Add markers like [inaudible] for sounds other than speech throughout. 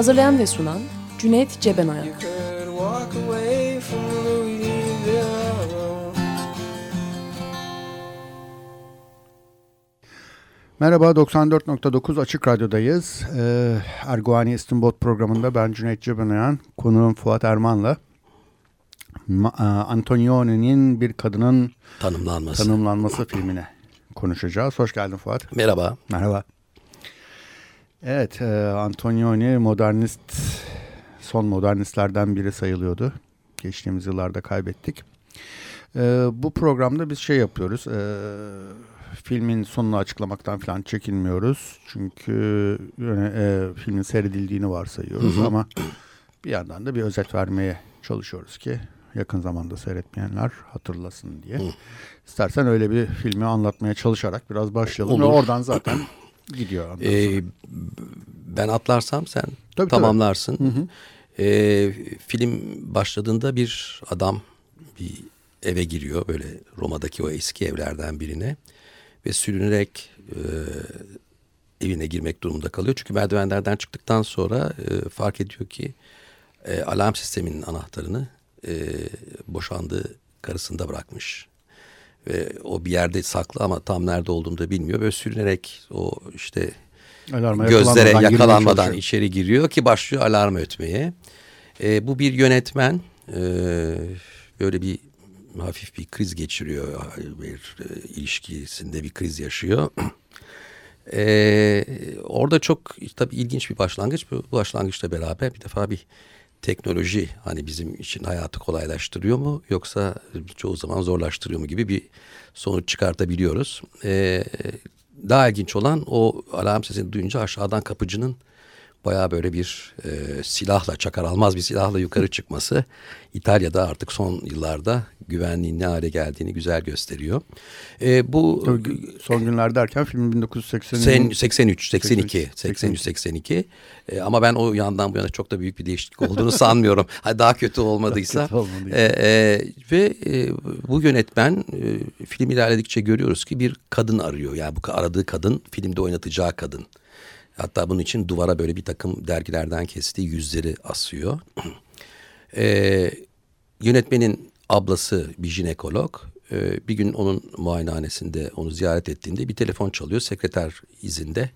Hazırlayan ve sunan Cüneyt Cebenayak. Merhaba 94.9 Açık Radyo'dayız. Ee, Erguani İstinbot programında ben Cüneyt Cebenayan, konuğum Fuat Erman'la e, Antonioni'nin bir kadının tanımlanması, tanımlanması filmine konuşacağız. Hoş geldin Fuat. Merhaba. Merhaba. Evet, e, Antonioni modernist, son modernistlerden biri sayılıyordu. Geçtiğimiz yıllarda kaybettik. E, bu programda biz şey yapıyoruz, e, filmin sonunu açıklamaktan falan çekinmiyoruz. Çünkü e, filmin seyredildiğini varsayıyoruz hı hı. ama bir yandan da bir özet vermeye çalışıyoruz ki yakın zamanda seyretmeyenler hatırlasın diye. Hı. İstersen öyle bir filmi anlatmaya çalışarak biraz başlayalım. Olur. Ve oradan zaten [clears throat] gidiyor. Ee, ben atlarsam sen tabii, tamamlarsın. Tabii. Hı hı. Ee, film başladığında bir adam bir eve giriyor böyle Roma'daki o eski evlerden birine ve sürünerek e, evine girmek durumunda kalıyor. Çünkü merdivenlerden çıktıktan sonra e, fark ediyor ki e, alarm sisteminin anahtarını e, boşandığı karısında bırakmış. Ve o bir yerde saklı ama tam nerede olduğunu da bilmiyor. Böyle sürünerek o işte Alarma gözlere yakalanmadan, yakalanmadan içeri giriyor ki başlıyor alarm ötmeye. E, bu bir yönetmen e, böyle bir hafif bir kriz geçiriyor. Bir e, ilişkisinde bir kriz yaşıyor. [clears throat] E, orada çok tabii ilginç bir başlangıç. Bu başlangıçla beraber bir defa bir teknoloji hani bizim için hayatı kolaylaştırıyor mu yoksa çoğu zaman zorlaştırıyor mu gibi bir sonuç çıkartabiliyoruz. Ee, daha ilginç olan o alarm sesini duyunca aşağıdan kapıcının baya böyle bir e, silahla çakar almaz bir silahla yukarı [laughs] çıkması İtalya'da artık son yıllarda güvenliğin ne hale geldiğini güzel gösteriyor. E, bu son günler derken film 1980 83 82 83 82 e, ama ben o yandan bu yana çok da büyük bir değişiklik olduğunu sanmıyorum. [laughs] daha kötü olmadıysa. kötü olmadıysa. E, e, ve e, bu yönetmen e, film ilerledikçe görüyoruz ki bir kadın arıyor. Yani bu aradığı kadın filmde oynatacağı kadın. Hatta bunun için duvara böyle bir takım dergilerden kestiği yüzleri asıyor. [clears throat] ee, yönetmenin ablası bir jinekolog. Ee, bir gün onun muayenehanesinde onu ziyaret ettiğinde bir telefon çalıyor. Sekreter izinde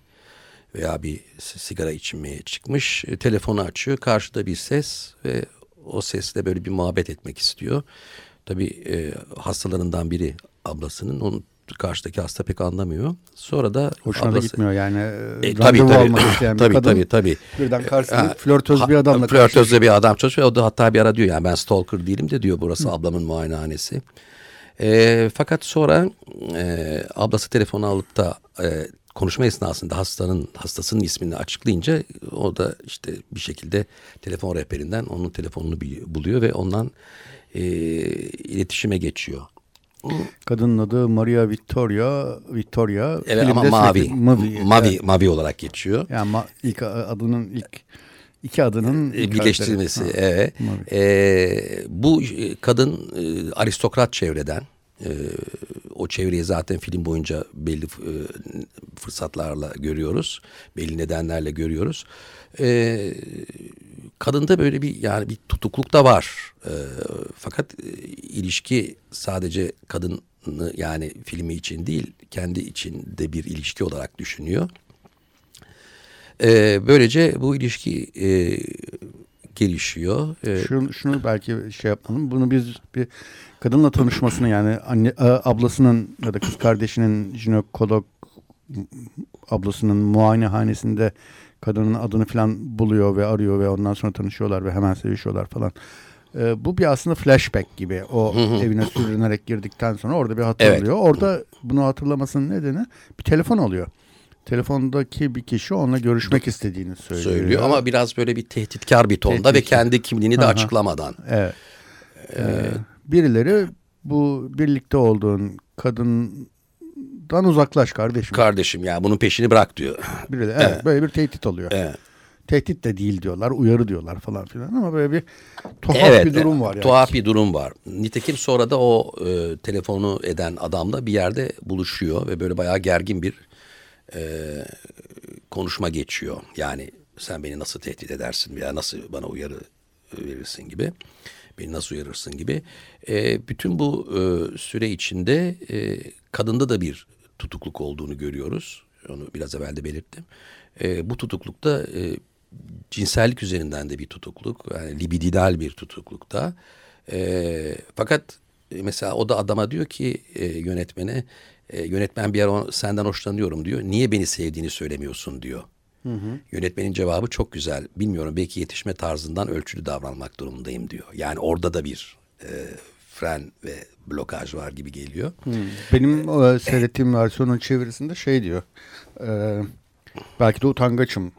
veya bir sigara içmeye çıkmış. E, telefonu açıyor. Karşıda bir ses ve o sesle böyle bir muhabbet etmek istiyor. Tabii e, hastalarından biri ablasının onun karşıdaki hasta pek anlamıyor. Sonra da hoşuna ablası, gitmiyor yani. E, tabii tabii. [clears throat] Yani tabii, kadın, tabii tabii. Birden karşısında flörtöz bir adamla Flörtöz bir adam çalışıyor. O da hatta bir ara diyor yani ben stalker değilim de diyor burası Hı. ablamın muayenehanesi. E, fakat sonra e, ablası telefonu alıp da e, konuşma esnasında hastanın hastasının ismini açıklayınca o da işte bir şekilde telefon rehberinden onun telefonunu buluyor ve ondan e, iletişime geçiyor. Kadının adı Maria Victoria. Victoria. Evet ama mavi. Mavi, mavi, evet. mavi olarak geçiyor. Yani ma ilk adının ilk iki adının e, birleştirilmesi. Ha, evet. Ee, bu kadın e, aristokrat çevreden. E, o çevreyi zaten film boyunca belli e, fırsatlarla görüyoruz. Belli nedenlerle görüyoruz. E, kadında böyle bir yani bir tutukluk da var. E, fakat e, ilişki sadece kadını yani filmi için değil kendi için de bir ilişki olarak düşünüyor. E, böylece bu ilişki e, gelişiyor. E, şunu, şunu belki şey yapalım. Bunu biz bir kadınla tanışmasını yani anne ablasının ya da kız kardeşinin jinekolog ablasının muayenehanesinde kadının adını falan buluyor ve arıyor ve ondan sonra tanışıyorlar ve hemen sevişiyorlar falan. Ee, bu bir aslında flashback gibi. O evine sürünerek girdikten sonra orada bir hatırlıyor. Evet. Orada bunu hatırlamasının nedeni bir telefon alıyor. telefondaki bir kişi onunla görüşmek istediğini söylüyor. Söylüyor ama biraz böyle bir tehditkar bir tonda Tehdit. ve kendi kimliğini de açıklamadan. Evet. Ee, birileri bu birlikte olduğun kadından uzaklaş kardeşim. Kardeşim ya bunun peşini bırak diyor. Birileri, evet, evet. Böyle bir tehdit oluyor. Evet. Tehdit de değil diyorlar, uyarı diyorlar falan filan ama böyle bir tuhaf evet, bir durum var. Yani. Tuhaf bir durum var. Nitekim sonra da o e, telefonu eden adamla bir yerde buluşuyor ve böyle bayağı gergin bir e, konuşma geçiyor. Yani sen beni nasıl tehdit edersin veya nasıl bana uyarı verirsin gibi. Beni nasıl uyarırsın gibi. E, bütün bu e, süre içinde e, kadında da bir tutukluk olduğunu görüyoruz. Onu biraz evvel de belirttim. E, bu tutuklukta e, cinsellik üzerinden de bir tutukluk. Yani libidinal bir tutuklukta. E, fakat mesela o da adama diyor ki e, yönetmene e, yönetmen bir yer senden hoşlanıyorum diyor. Niye beni sevdiğini söylemiyorsun diyor. Hı hı. Yönetmenin cevabı çok güzel. Bilmiyorum belki yetişme tarzından ölçülü davranmak durumundayım diyor. Yani orada da bir e, fren ve blokaj var gibi geliyor. Hı. Benim e, seyrettiğim versiyonun çevirisinde şey diyor. E, belki de utangaçım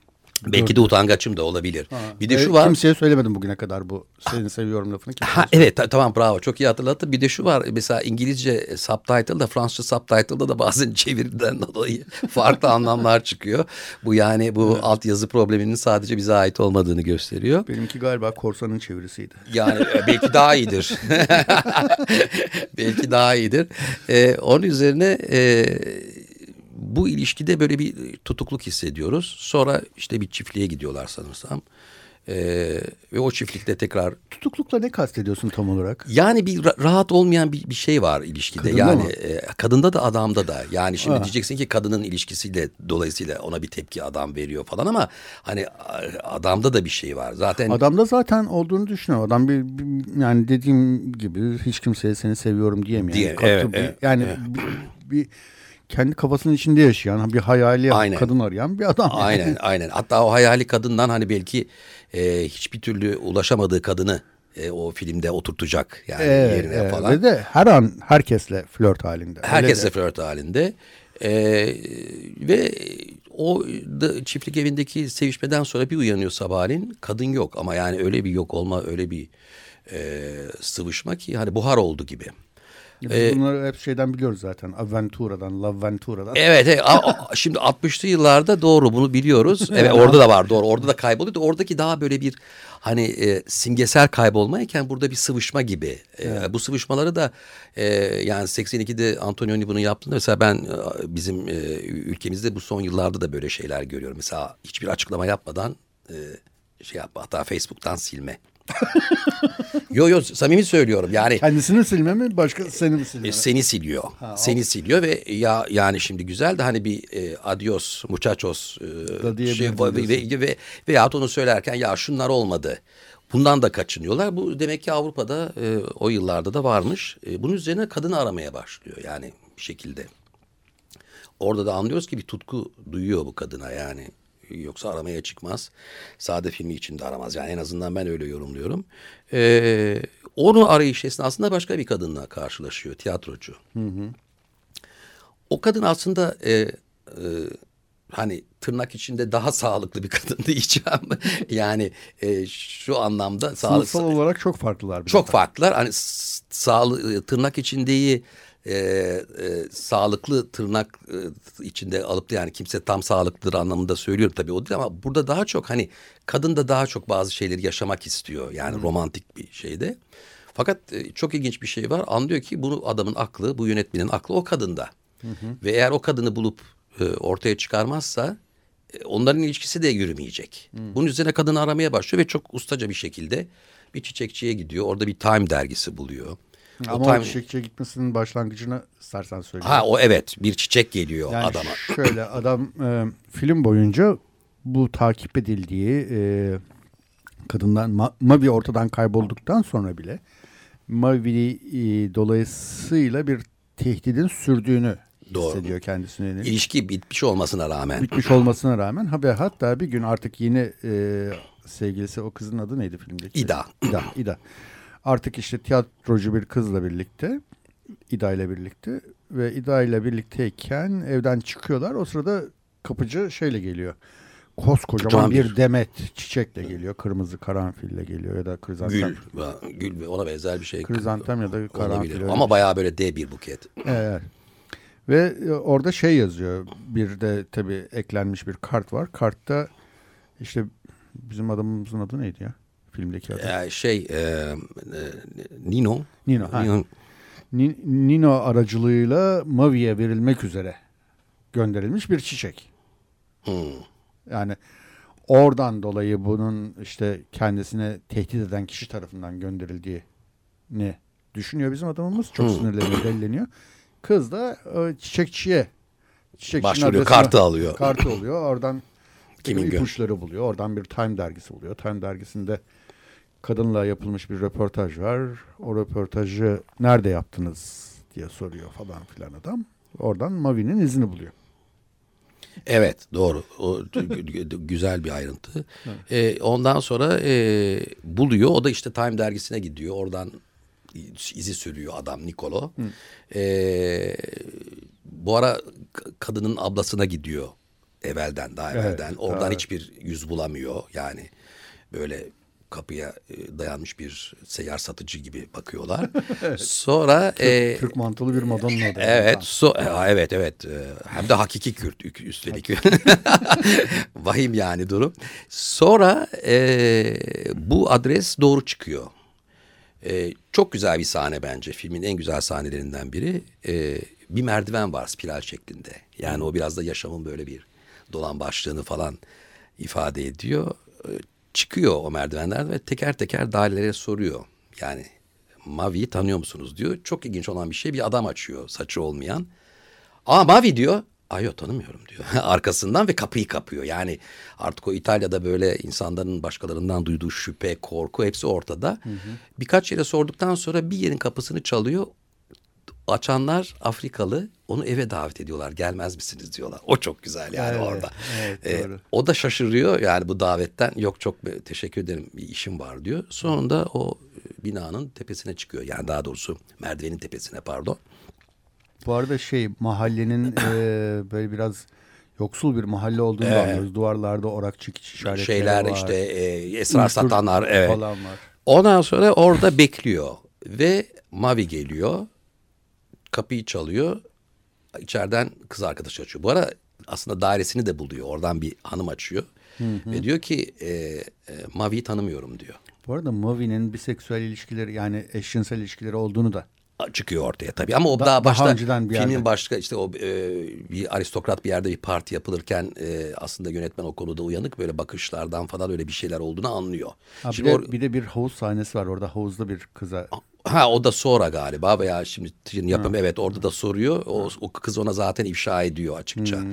Belki de utangaçım da olabilir. Ha. Bir de e, şu var. Kimseye söylemedim bugüne kadar bu seni seviyorum lafını. Ha, evet tamam bravo çok iyi hatırlattın. Bir de şu var mesela İngilizce subtitle da Fransızca subtitle'da da bazen [laughs] çeviriden dolayı farklı anlamlar çıkıyor. Bu yani bu evet. altyazı probleminin sadece bize ait olmadığını gösteriyor. Benimki galiba korsanın çevirisiydi. Yani e, belki daha iyidir. [laughs] [laughs] belki daha iyidir. Ee, onun üzerine e, bu ilişkide böyle bir tutukluk hissediyoruz. Sonra işte bir çiftliğe gidiyorlar sanırsam. Ee, ve o çiftlikte tekrar... Tutuklukla ne kastediyorsun tam olarak? Yani bir rahat olmayan bir, bir şey var ilişkide. Kadında yani mı? E, kadında da adamda da. Yani şimdi ha. diyeceksin ki kadının ilişkisiyle dolayısıyla ona bir tepki adam veriyor falan ama hani adamda da bir şey var. Zaten adamda zaten olduğunu düşünüyorum. Adam bir, bir yani dediğim gibi hiç kimseye seni seviyorum diyemiyor. Diye, yani, evet, evet, yani evet. bir, bir kendi kafasının içinde yaşayan bir hayali aynen. kadın arayan bir adam. Aynen [laughs] aynen. Hatta o hayali kadından hani belki e, hiçbir türlü ulaşamadığı kadını e, o filmde oturtacak yani evet, yerine evet. falan. Ve de her an herkesle flört halinde. Herkesle flört halinde. E, ve o da çiftlik evindeki sevişmeden sonra bir uyanıyor sabahleyin kadın yok ama yani öyle bir yok olma öyle bir e, sıvışma ki hani buhar oldu gibi. Ee, bunları hep şeyden biliyoruz zaten. Aventura'dan, L'Avventura'dan. Evet, evet. şimdi 60'lı yıllarda doğru bunu biliyoruz. [laughs] Evet orada da var doğru. Orada da kayboluyordu. Oradaki daha böyle bir hani e, simgesel kaybolmayken burada bir sıvışma gibi. E, evet. E, bu sıvışmaları da e, yani 82'de Antonioni bunu yaptığında mesela ben e, bizim e, ülkemizde bu son yıllarda da böyle şeyler görüyorum. Mesela hiçbir açıklama yapmadan e, şey yapma hatta Facebook'tan silme. [laughs] yo yo samimi söylüyorum yani. Kendisini silme mi başka seni mi siliyor? E, seni siliyor. Ha, seni o. siliyor ve ya yani şimdi güzel de hani bir e, adios muchachos e, şey, ve, ve, ve, veyahut onu söylerken ya şunlar olmadı. Bundan da kaçınıyorlar. Bu demek ki Avrupa'da e, o yıllarda da varmış. E, bunun üzerine kadını aramaya başlıyor yani bir şekilde. Orada da anlıyoruz ki bir tutku duyuyor bu kadına yani. Yoksa aramaya çıkmaz. Sade filmi için de aramaz. Yani en azından ben öyle yorumluyorum. Ee, onu arayış esnasında başka bir kadınla karşılaşıyor. Tiyatrocu. Hı hı. O kadın aslında e, e, hani tırnak içinde daha sağlıklı bir kadın [laughs] diyeceğim. yani e, şu anlamda sağlıksal olarak çok farklılar. Çok farklılar. Hani sağlık tırnak içindeyi e, e, sağlıklı tırnak e, içinde alıp yani kimse tam sağlıklıdır anlamında söylüyorum tabii o değil ama burada daha çok hani kadın da daha çok bazı şeyleri yaşamak istiyor yani hmm. romantik bir şeyde. Fakat e, çok ilginç bir şey var anlıyor ki bu adamın aklı bu yönetmenin aklı o kadında. Hı Ve eğer o kadını bulup e, ortaya çıkarmazsa e, onların ilişkisi de yürümeyecek. Hı. Bunun üzerine kadını aramaya başlıyor ve çok ustaca bir şekilde bir çiçekçiye gidiyor. Orada bir Time dergisi buluyor. Ama o, time... o çiçekçiye gitmesinin başlangıcını istersen söyle. Ha o evet bir çiçek geliyor yani adama. Şöyle adam e, film boyunca bu takip edildiği e, kadından Ma Mavi ortadan kaybolduktan sonra bile Mavi e, dolayısıyla bir tehdidin sürdüğünü Doğru. hissediyor kendisine. İlişki bitmiş olmasına rağmen. Bitmiş olmasına rağmen. Ha, ve hatta bir gün artık yine e, sevgilisi o kızın adı neydi filmdeki? İda. İda. İda artık işte tiyatrocu bir kızla birlikte İda ile birlikte ve İda ile birlikteyken evden çıkıyorlar. O sırada kapıcı şeyle geliyor. Koskocaman bir, bir demet çiçekle geliyor. Kırmızı karanfille geliyor ya da krizantem. Gül, gül ve ona benzer bir şey. Krizantem ya da karanfil. Ama bayağı böyle dev bir buket. Evet. Ve e, orada şey yazıyor. Bir de tabii eklenmiş bir kart var. Kartta işte bizim adamımızın adı neydi ya? Filmdeki adı. Ee, şey e, e, Nino. Nino. Nino. Nino aracılığıyla Mavi'ye verilmek üzere gönderilmiş bir çiçek. Hmm. Yani oradan dolayı bunun işte kendisine tehdit eden kişi tarafından gönderildiğini düşünüyor bizim adamımız. Çok hmm. sinirleniyor, delleniyor. Kız da e, çiçekçiye çiçekçinin başvuruyor, kartı alıyor. Kartı oluyor. Oradan Kimin ipuçları buluyor. Oradan bir Time dergisi buluyor. Time dergisinde kadınla yapılmış bir röportaj var. O röportajı nerede yaptınız diye soruyor falan filan adam. Oradan Mavi'nin izini buluyor. Evet doğru. O güzel bir ayrıntı. Evet. Ee, ondan sonra e, buluyor. O da işte Time dergisine gidiyor. Oradan izi sürüyor adam Nikolo. Ee, bu ara kadının ablasına gidiyor evvelden daha evvelden. Evet, Oradan evet. hiçbir yüz bulamıyor. Yani böyle kapıya e, dayanmış bir seyyar satıcı gibi bakıyorlar. [laughs] Sonra Türk, e, Türk mantılı bir Madonna. Evet, so, e, evet evet. E, hem de hakiki Kürt üstelik. [laughs] Vahim yani durum. Sonra e, bu adres doğru çıkıyor. E, çok güzel bir sahne bence. Filmin en güzel sahnelerinden biri. E, bir merdiven var spiral şeklinde. Yani o biraz da yaşamın böyle bir dolan başlığını falan ifade ediyor. Çıkıyor o merdivenlerden ve teker teker dairelere soruyor. Yani Mavi'yi tanıyor musunuz diyor. Çok ilginç olan bir şey bir adam açıyor saçı olmayan. Aa Mavi diyor. Ay yok tanımıyorum diyor. [laughs] Arkasından ve kapıyı kapıyor. Yani artık o İtalya'da böyle insanların başkalarından duyduğu şüphe, korku hepsi ortada. Hı hı. Birkaç yere sorduktan sonra bir yerin kapısını çalıyor. Açanlar Afrikalı onu eve davet ediyorlar gelmez misiniz diyorlar. O çok güzel yani evet, orada. Evet, ee, o da şaşırıyor yani bu davetten yok çok teşekkür ederim bir işim var diyor. Sonunda o e, binanın tepesine çıkıyor yani daha doğrusu merdivenin tepesine pardon. Bu arada şey mahallenin [clears throat] e, böyle biraz yoksul bir mahalle olduğunu evet. anlıyoruz. Duvarlarda orak çıkış işaretleri Şeyler var. işte e, esrar satanlar evet. Falan var. Ondan sonra orada bekliyor ve Mavi geliyor. Kapıyı çalıyor. İçeriden kız arkadaşı açıyor. Bu ara aslında dairesini de buluyor. Oradan bir hanım açıyor. Hı hı. Ve diyor ki e, e, Mavi'yi tanımıyorum diyor. Bu arada Mavi'nin biseksüel ilişkileri yani eşcinsel ilişkileri olduğunu da çıkıyor ortaya tabii ama o da, daha başta daha önceden bir filmin yerde. başka işte o e, bir aristokrat bir yerde bir parti yapılırken e, aslında yönetmen o konuda uyanık böyle bakışlardan falan öyle bir şeyler olduğunu anlıyor. Ha, bir, de, or- bir de bir havuz sahnesi var orada havuzda bir kıza Ha o da sonra galiba veya şimdi yapım Hı. evet orada da soruyor. O, o kız ona zaten ifşa ediyor açıkça. Hı.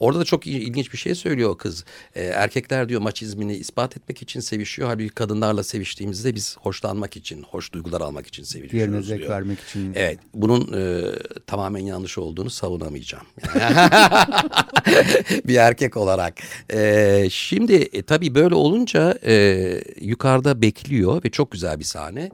Orada da çok ilginç bir şey söylüyor o kız. Ee, erkekler diyor maçizmini ispat etmek için sevişiyor. Halbuki kadınlarla seviştiğimizde biz hoşlanmak için, hoş duygular almak için sevişiyoruz Diğerine zevk vermek için. Evet bunun e, tamamen yanlış olduğunu savunamayacağım. [laughs] bir erkek olarak. E, şimdi e, tabii böyle olunca e, yukarıda bekliyor ve çok güzel bir sahne.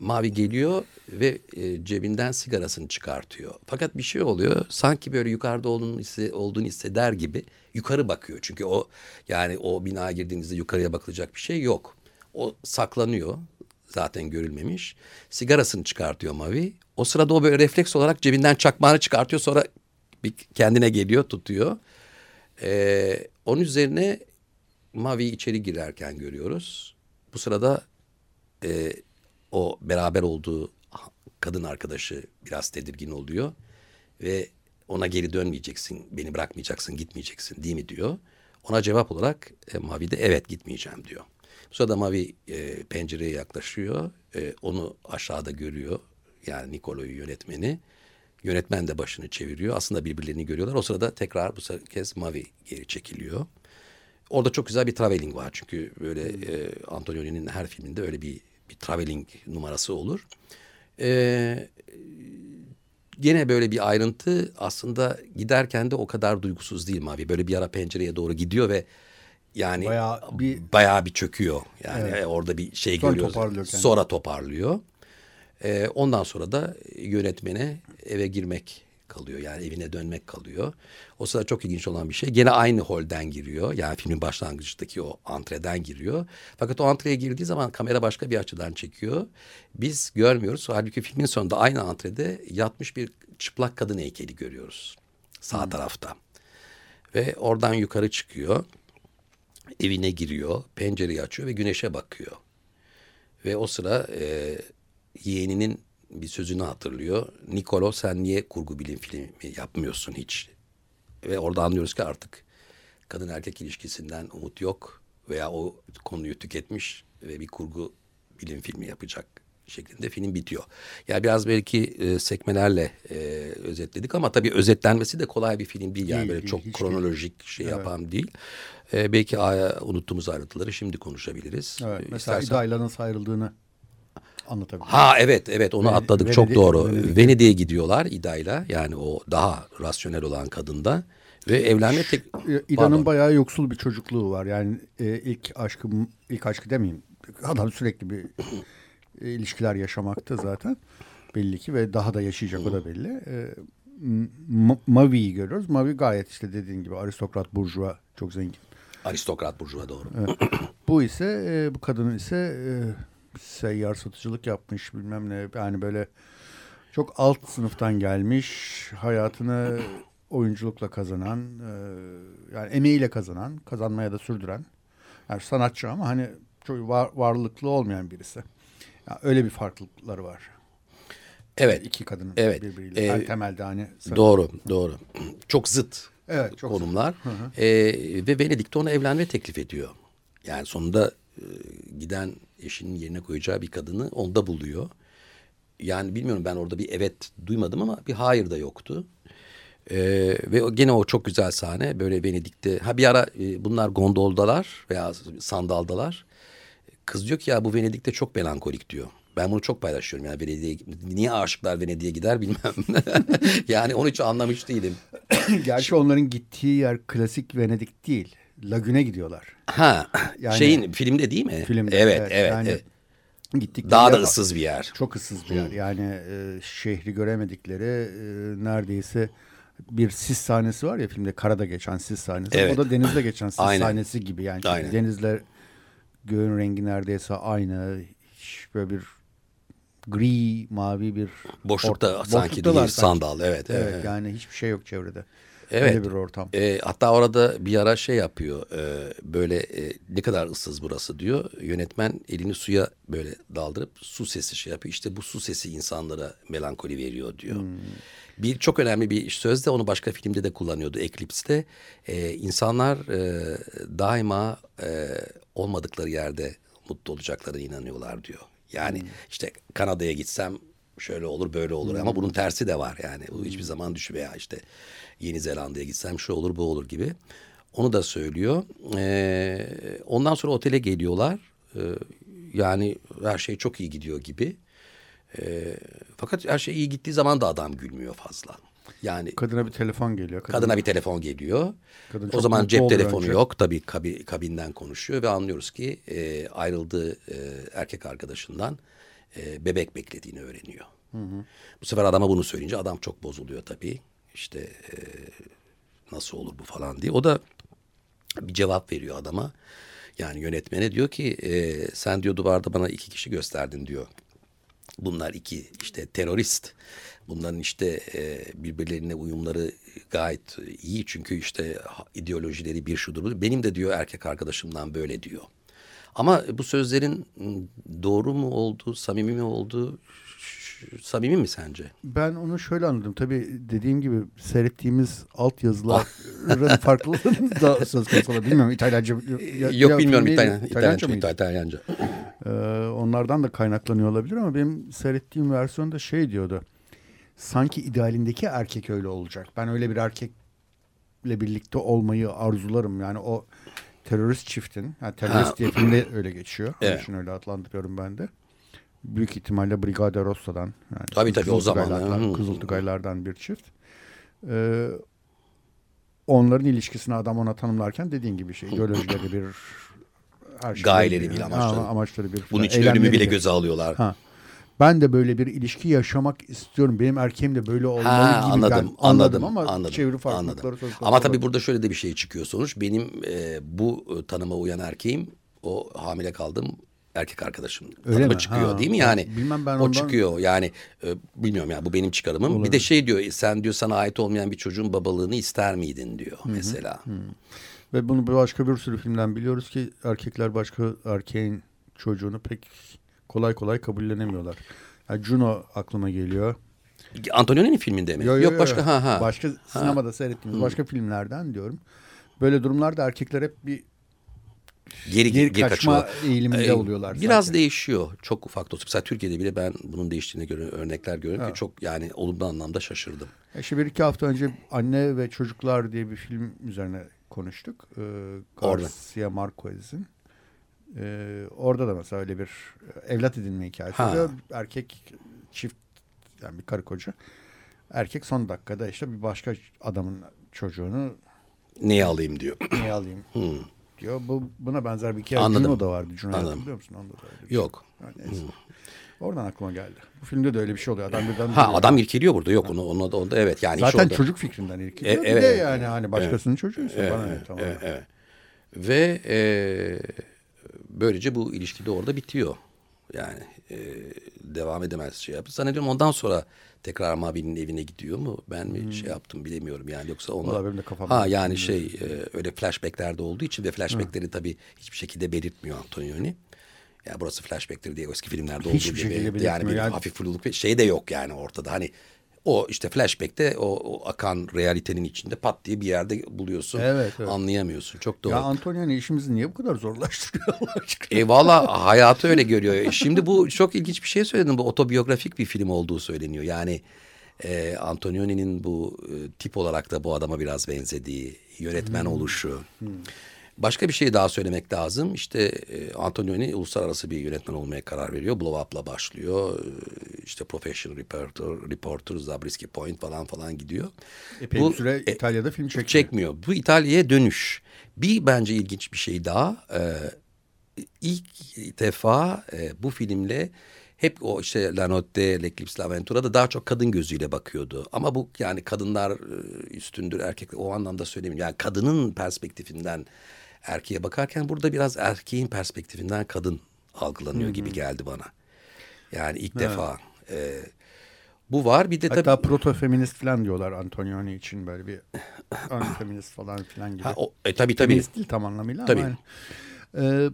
Mavi geliyor ve e, cebinden sigarasını çıkartıyor. Fakat bir şey oluyor. Sanki böyle yukarıda olduğunu, hisse, olduğunu hisseder gibi yukarı bakıyor. Çünkü o yani o binaya girdiğinizde yukarıya bakılacak bir şey yok. O saklanıyor. Zaten görülmemiş. Sigarasını çıkartıyor Mavi. O sırada o böyle refleks olarak cebinden çakmağını çıkartıyor. Sonra bir kendine geliyor, tutuyor. Ee, onun üzerine Mavi içeri girerken görüyoruz. Bu sırada e, o beraber olduğu kadın arkadaşı biraz tedirgin oluyor ve ona geri dönmeyeceksin, beni bırakmayacaksın, gitmeyeceksin değil mi diyor. Ona cevap olarak e, Mavi de evet gitmeyeceğim diyor. Bu sırada Mavi e, pencereye yaklaşıyor, e, onu aşağıda görüyor yani Nikolo'yu yönetmeni. Yönetmen de başını çeviriyor. Aslında birbirlerini görüyorlar. O sırada tekrar bu kez Mavi geri çekiliyor. Orada çok güzel bir traveling var. Çünkü böyle e, Antonioni'nin her filminde öyle bir bir traveling numarası olur. Ee, gene böyle bir ayrıntı aslında giderken de o kadar duygusuz değil Mavi. Böyle bir ara pencereye doğru gidiyor ve yani bayağı bir, bayağı bir çöküyor. Yani evet. orada bir şey sonra görüyoruz. Toparlıyor Sonra toparlıyor. Ee, ondan sonra da yönetmene eve girmek kalıyor. Yani evine dönmek kalıyor. O sırada çok ilginç olan bir şey. Gene aynı holden giriyor. Yani filmin başlangıçtaki o antreden giriyor. Fakat o antreye girdiği zaman kamera başka bir açıdan çekiyor. Biz görmüyoruz. Halbuki filmin sonunda aynı antrede yatmış bir çıplak kadın heykeli görüyoruz. Sağ hmm. tarafta. Ve oradan yukarı çıkıyor. Evine giriyor. Pencereyi açıyor ve güneşe bakıyor. Ve o sıra e, yeğeninin bir sözünü hatırlıyor. Nikolo sen niye kurgu bilim filmi yapmıyorsun hiç? Ve orada anlıyoruz ki artık kadın erkek ilişkisinden umut yok veya o konuyu tüketmiş ve bir kurgu bilim filmi yapacak şeklinde film bitiyor. Yani biraz belki e, sekmelerle e, özetledik ama tabii özetlenmesi de kolay bir film değil. Yani değil, böyle değil, çok kronolojik değil. şey evet. yapan değil. E, belki a, unuttuğumuz ayrıntıları şimdi konuşabiliriz. Evet, mesela İstersen... İda'yla nasıl ayrıldığını anlatabilirim. Ha evet evet onu Venedik, atladık çok doğru. Venedik'e Venedik'e gidiyorlar İda'yla yani o daha rasyonel olan kadında. Ve evlenme tek... İda'nın bayağı yoksul bir çocukluğu var. Yani e, ilk aşkım, ilk aşkı demeyeyim. Adam sürekli bir e, ilişkiler yaşamakta zaten. Belli ki ve daha da yaşayacak o da belli. E, Mavi'yi görüyoruz. Mavi gayet işte dediğin gibi aristokrat, burjuva çok zengin. Aristokrat burjuva doğru. Evet. bu ise e, bu kadının ise e, seyyar satıcılık yapmış bilmem ne yani böyle çok alt sınıftan gelmiş hayatını oyunculukla kazanan e, yani emeğiyle kazanan kazanmaya da sürdüren yani sanatçı ama hani çok var, varlıklı olmayan birisi. Yani öyle bir farklılıkları var. Evet. iki kadının evet. birbiriyle. Ee, yani temelde hani. Doğru, doğru. Çok zıt evet, çok konumlar. Zıt. Hı hı. Ee, ve Venedik'te ona evlenme teklif ediyor. Yani sonunda e, giden eşinin yerine koyacağı bir kadını onda buluyor. Yani bilmiyorum ben orada bir evet duymadım ama bir hayır da yoktu. Ee, ve gene o çok güzel sahne böyle Venedik'te. Ha bir ara e, bunlar gondoldalar veya sandaldalar. Kız diyor ki ya bu Venedik'te çok melankolik diyor. Ben bunu çok paylaşıyorum yani Venedik'e niye aşıklar Venedik'e gider bilmem. [laughs] yani onu hiç anlamış değilim. [coughs] Gerçi onların gittiği yer klasik Venedik değil. Lagüne gidiyorlar. Ha [clears throat] yani, şeyin filmde değil mi? Filmde. Evet evet. evet, yani, evet. Gittikleri Daha da ıssız bir yer. Çok ıssız bir yer. Yani e, şehri göremedikleri e, neredeyse bir sis sahnesi var ya filmde karada geçen sis sahnesi. Evet. O da denizde geçen sis [clears throat] Aynen. sahnesi gibi yani. Aynen. Denizle göğün rengi neredeyse aynı. Hiç böyle bir gri mavi bir boşlukta orta, sanki değil sandal evet, evet evet yani hiçbir şey yok çevrede. Evet. Öyle bir ortam. E, hatta orada bir ara şey yapıyor. E, böyle e, ne kadar ıssız burası diyor. Yönetmen elini suya böyle daldırıp su sesi şey yapıyor. İşte bu su sesi insanlara melankoli veriyor diyor. Hmm. Bir çok önemli bir söz de onu başka filmde de kullanıyordu Eclipse'de. E, insanlar e, daima e, olmadıkları yerde mutlu olacaklarına inanıyorlar diyor. Yani hmm. işte Kanada'ya gitsem şöyle olur böyle olur hmm. ama bunun tersi de var yani. Bu hiçbir zaman düşü veya işte Yeni Zelanda'ya gitsem şu olur bu olur gibi. Onu da söylüyor. Ee, ondan sonra otele geliyorlar. Ee, yani her şey çok iyi gidiyor gibi. Ee, fakat her şey iyi gittiği zaman da adam gülmüyor fazla. Yani kadına bir telefon geliyor. Kadına, kadına bir telefon geliyor. Kadın o zaman cep telefonu önce. yok. Tabii kabi, kabinden konuşuyor ve anlıyoruz ki e, ayrıldığı e, erkek arkadaşından e, bebek beklediğini öğreniyor. Hı hı. Bu sefer adama bunu söyleyince adam çok bozuluyor tabii işte e, nasıl olur bu falan diye. O da bir cevap veriyor adama. Yani yönetmene diyor ki e, sen diyor duvarda bana iki kişi gösterdin diyor. Bunlar iki işte terörist. Bunların işte e, birbirlerine uyumları gayet iyi çünkü işte ideolojileri bir şudur. Benim de diyor erkek arkadaşımdan böyle diyor. Ama bu sözlerin doğru mu olduğu, samimi mi olduğu samimi mi sence? Ben onu şöyle anladım. Tabii dediğim gibi seyrettiğimiz alt yazıların [laughs] farklılığı da söz konusu olabilir. Bilmiyorum İtalyanca. Ya, Yok ya, bilmiyorum İtalyan, İtalyanca. İtalyanca. İtalyanca. Ee, onlardan da kaynaklanıyor olabilir ama benim seyrettiğim versiyonda şey diyordu. Sanki idealindeki erkek öyle olacak. Ben öyle bir erkekle birlikte olmayı arzularım. Yani o terörist çiftin, yani terörist ha. diye filmde öyle geçiyor. Evet. Onun öyle adlandırıyorum ben de büyük ihtimalle Brigade Rossa'dan. Yani tabii tabii o zaman. Kızıltugaylardan bir çift. Ee, onların ilişkisini adam ona tanımlarken dediğin gibi şey ideolojileri bir her şey gayeleri bir amaçları. amaçları bir. Bunun için ölümü bile göze alıyorlar. Ha. Ben de böyle bir ilişki yaşamak istiyorum. Benim erkeğim de böyle olmalı ha, gibi anladım, ben anladım, anladım ama anladım, çeviri farklılıkları anladım. Ama tabii burada şöyle de bir şey çıkıyor sonuç. Benim e, bu tanıma uyan erkeğim o hamile kaldım erkek arkadaşım Öyle tanıma mi? çıkıyor Ha, değil mi yani? bilmem ben o ondan- çıkıyor yani e, bilmiyorum ya bu benim çıkarımım. Olabilir. Bir de şey diyor sen diyor sana ait olmayan bir çocuğun babalığını ister miydin diyor mesela. Ve bunu başka bir sürü filmden biliyoruz ki erkekler başka erkeğin çocuğunu pek kolay kolay kabullenemiyorlar. Yani Juno aklıma geliyor. Antonioni'nin filminde mi? Yo, yo, Yok yo. başka ha ha. Başka sinemada seyrettiğimiz başka filmlerden diyorum. Böyle durumlarda erkekler hep bir geri, geri kaçma kaçıyorlar. eğiliminde Ee, oluyorlar. Biraz sanki. değişiyor. Çok ufak olsa. Mesela Türkiye'de bile ben bunun değiştiğine göre örnekler görüyorum ki çok yani olumlu anlamda şaşırdım. İşte bir iki hafta önce Anne ve Çocuklar diye bir film üzerine konuştuk. Ee. Garcia Marquez'in. Ee, orada da mesela öyle bir evlat edinme hikayesi. Ha. oluyor. Erkek çift yani bir karı koca. Erkek son dakikada işte bir başka adamın çocuğunu Neyi alayım diyor. [clears throat] niye alayım diyor. Bu, buna benzer bir hikaye Anladım. Juno'da vardı. Juno'yu hatırlıyor musun? Onda da öyle bir şey. Yok. Yani neyse. Oradan aklıma geldi. Bu filmde de öyle bir şey oluyor. Adam birden Ha duruyor. adam irkiliyor burada. Yok onu onu da onda evet yani Zaten çocuk fikrinden irkiliyor. E, bir evet. de yani hani başkasının çocuğuysa bana ne tamam. Evet, evet. Ve e, böylece bu ilişki de orada bitiyor. Yani e, devam edemez şey yapıyor. Zannediyorum ondan sonra tekrar Mavi'nin evine gidiyor mu? Ben mi şey yaptım bilemiyorum yani yoksa onlar. Vallahi benim de kafam Ha yani şey e, öyle flashbacklerde olduğu için ve flashbackleri tabii hiçbir şekilde belirtmiyor Antonioni. Ya burası flashback'tir diye eski filmlerde olduğu Hiçbir gibi. şekilde Yani belirtmiyor. bir Yani- hafif fluluk şey de yok yani ortada. Hani o işte flashback'te o, o akan realitenin içinde pat diye bir yerde buluyorsun. Evet, evet. Anlayamıyorsun. Çok doğru. Ya Antonioni işimizi niye bu kadar zorlaştırıyor Allah aşkına? E valla hayatı öyle görüyor. E, Şimdi bu çok ilginç bir şey söyledin. Bu otobiyografik bir film olduğu söyleniyor. Yani e, Antonioni'nin bu e, tip olarak da bu adama biraz benzediği, yönetmen oluşu. Başka bir şey daha söylemek lazım. İşte e, Antonioni uluslararası bir yönetmen olmaya karar veriyor. Blow Up'la başlıyor. E, İşte Professional Reporter, Reporter, Zabriskie Point falan falan gidiyor. Epey Bu- bir süre e, İtalya'da film çekmiyor. çekmiyor. Bu İtalya'ya dönüş. Bir bence ilginç bir şey daha. Ee, ilk defa e, bu filmle hep o işte La Notte, L'Eclipse, L'Aventura'da daha çok kadın gözüyle bakıyordu. Ama bu yani kadınlar e, üstündür erkekler o anlamda söylemiyorum. Yani kadının perspektifinden erkeğe bakarken burada biraz erkeğin perspektifinden kadın algılanıyor gibi geldi bana. Yani ilk defa e, bu var. Bir de tabii Hatta proto feminist falan diyorlar Antonioni için böyle bir feminist falan filan gibi. ha, o, e, tabii tabii. Feminist değil tam anlamıyla Tabii. ama yani, e,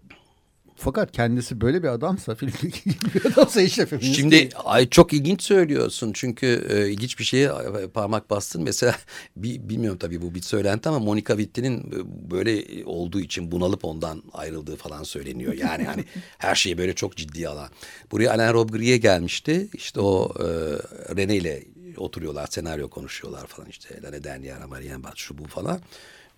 fakat kendisi böyle bir adamsa [laughs] filmdeki gibi bir adamsa işte feminist Şimdi değil. ay çok ilginç söylüyorsun çünkü e, ilginç bir şeye e, parmak bastın. Mesela [laughs] bi- bilmiyorum tabii bu bir söylenti ama Monica Witti'nin e, böyle olduğu için bunalıp ondan ayrıldığı falan söyleniyor. Yani hani [laughs] her şeyi böyle çok ciddiye alan. Buraya Alain Robbe-Gris'e gelmişti. İşte o e, René ile oturuyorlar senaryo konuşuyorlar falan işte. La Dernière Marianne Bat şu bu falan.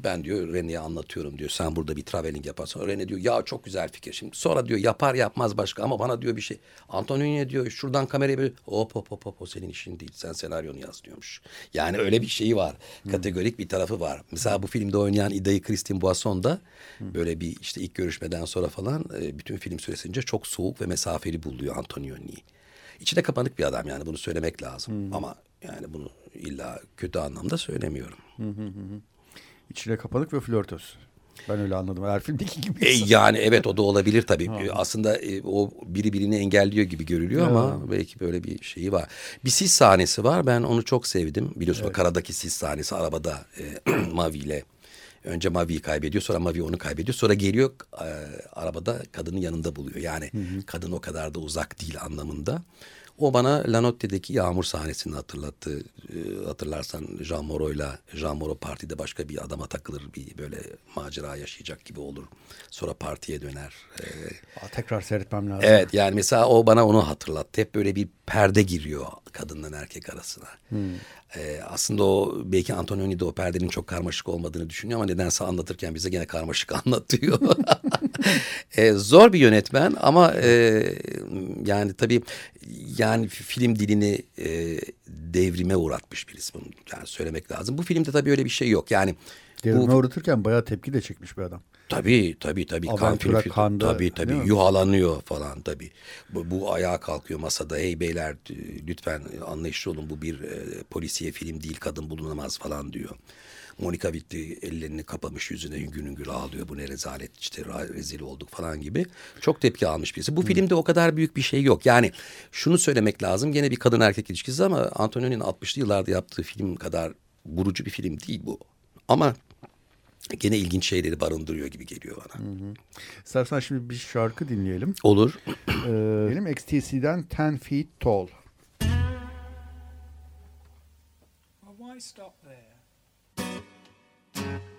Ben diyor René'ye anlatıyorum diyor. Sen burada bir traveling yaparsan. René diyor ya çok güzel fikir. Şimdi sonra diyor yapar yapmaz başka ama bana diyor bir şey. Antonio diyor şuradan kamerayı böyle hop hop hop hop o senin işin değil. Sen senaryonu yaz diyormuş. Yani öyle bir şeyi var. Kategorik bir tarafı var. Mesela bu filmde oynayan İda'yı Christine Boisson da böyle bir işte ilk görüşmeden sonra falan e, bütün film süresince çok soğuk ve mesafeli buluyor Antonioni'yi. İçine kapanık bir adam yani bunu söylemek lazım. Ama yani bunu illa kötü anlamda söylemiyorum. İçine kapanık ve flörtöz. Ben öyle anladım. Her filmdeki gibi. E, yani evet o da olabilir tabii. E, Aslında e, o biri birini engelliyor gibi görülüyor ama belki böyle bir şeyi var. Bir sis sahnesi var. Ben onu çok sevdim. Biliyorsun o karadaki sis sahnesi arabada e, [clears throat] Mavi ile. Önce Mavi'yi kaybediyor sonra Mavi onu kaybediyor. Sonra geliyor e, arabada kadının yanında buluyor. Yani kadın o kadar da uzak değil anlamında. O bana La Notte'deki yağmur sahnesini hatırlattı. E, hatırlarsan Jean Moreau'yla Jean Moreau partide başka bir adama takılır. Bir böyle macera yaşayacak gibi olur. Sonra partiye döner. E, Aa, tekrar seyretmem lazım. Evet yani mesela o bana onu hatırlattı. Hep böyle bir perde giriyor kadınla erkek arasına. Ee, aslında o belki Antonioni de o perdenin çok karmaşık olmadığını düşünüyor ama nedense anlatırken bize gene karmaşık [laughs] anlatıyor. [laughs] Ee, zor bir yönetmen ama e, yani tabii yani film dilini e, devrime uğratmış birisi bunu yani söylemek lazım. Bu filmde tabii öyle bir şey yok. Yani Devrime bu, uğratırken bayağı tepki de çekmiş bir adam. Tabii tabii tabii. Aventura kan, kanda. Tabii tabii yuhalanıyor falan tabii. Bu, bu ayağa kalkıyor masada. Hey beyler lütfen anlayışlı olun bu bir e, polisiye film değil kadın bulunamaz falan diyor. Monica Vitti ellerini kapamış yüzüne hüngür hüngür ağlıyor. Bu ne rezalet işte rezil olduk falan gibi. Çok tepki almış birisi. Bu hmm. filmde o kadar büyük bir şey yok. Yani şunu söylemek lazım. Gene bir kadın erkek ilişkisi ama Antonioni'nin 60'lı yıllarda yaptığı film kadar vurucu bir film değil bu. Ama gene ilginç şeyleri barındırıyor gibi geliyor bana. Hı hı. İstersen şimdi bir şarkı dinleyelim. Olur. ee, benim XTC'den Ten Feet Tall. Why stop thank you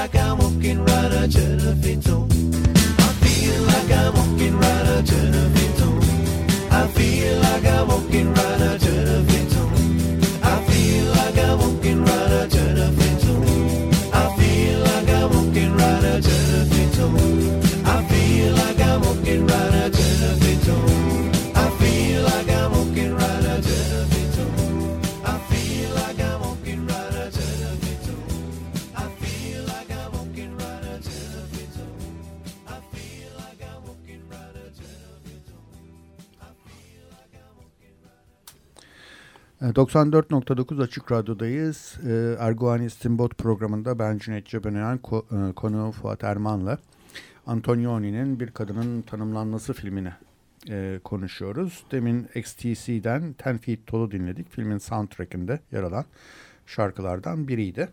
like I'm walking right at your feet. 94.9 Açık Radyo'dayız. E, Erguani İstinbot programında ben Cüneyt Cebenayan, e, konuğu Fuat Erman'la Antonioni'nin Bir Kadının Tanımlanması filmini e, konuşuyoruz. Demin XTC'den Ten Feet Tall'u dinledik. Filmin soundtrack'inde yer alan şarkılardan biriydi.